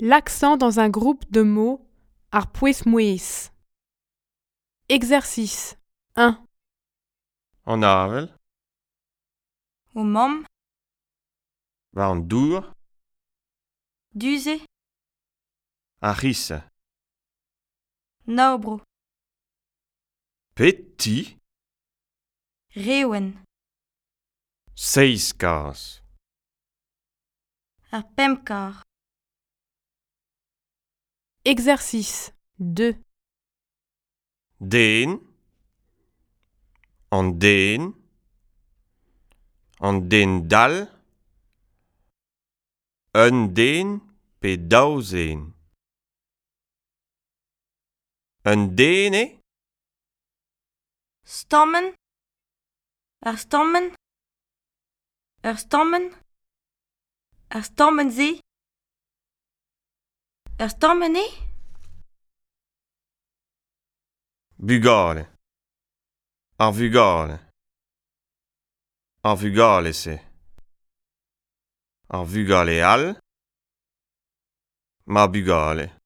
l'accent dans un groupe de mots ar puis muis. Exercice 1. En avel. O mom. Van dour. Duze. Aris. Naubro. Petit. Rewen. Seiskas. Arpemkar. Exercice 2. Den. An den. An den dal. Un den pe daouzen Un dene. Stammen. Er stammen. Er stammen. Ar stammen sie. Ur stammen e? Bugale. Ar vugale. Ar vugale se. Ar vugale al. Ma bugale.